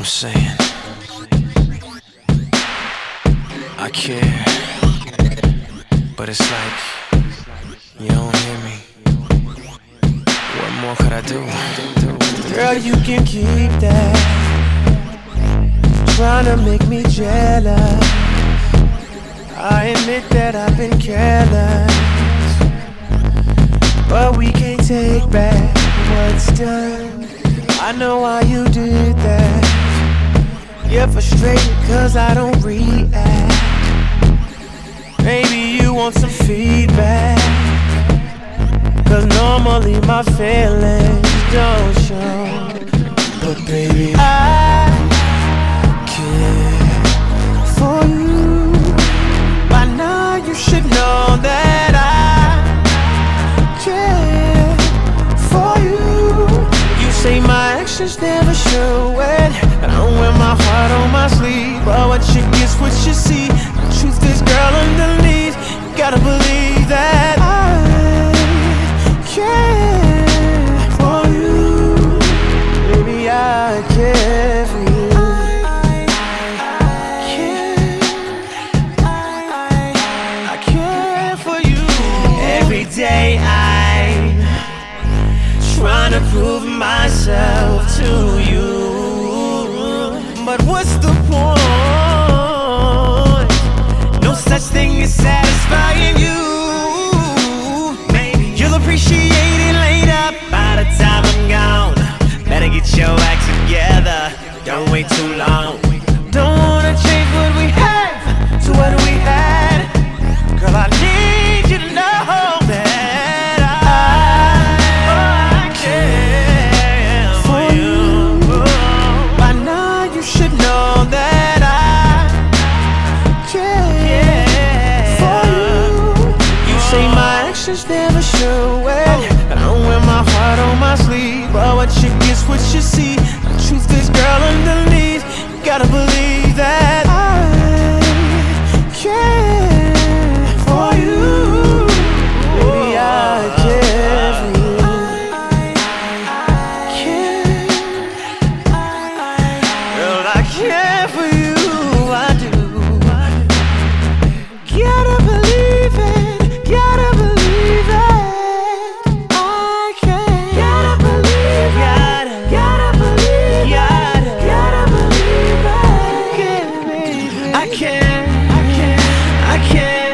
I'm saying, I care, but it's like you don't hear me. What more could I do? Girl, you can keep that. Trying to make me jealous. I admit that I've been careless. But we can't take back what's done. I know why you that. You're frustrated cause I don't react. Maybe you want some feedback. Cause normally my feelings don't show. But baby, I care for you. By now you should know that my actions never show it. And I wear my heart on my sleeve. But what you get's what you see. The truth is, girl, underneath, you gotta believe that I care for you. Baby, I care for you. I day I'm trying to prove myself to you. But what's the point? No such thing as satisfying you. You'll appreciate it later by the time I'm gone. Better get your act together. Don't wait too long. My never show can't, I can't, I can't.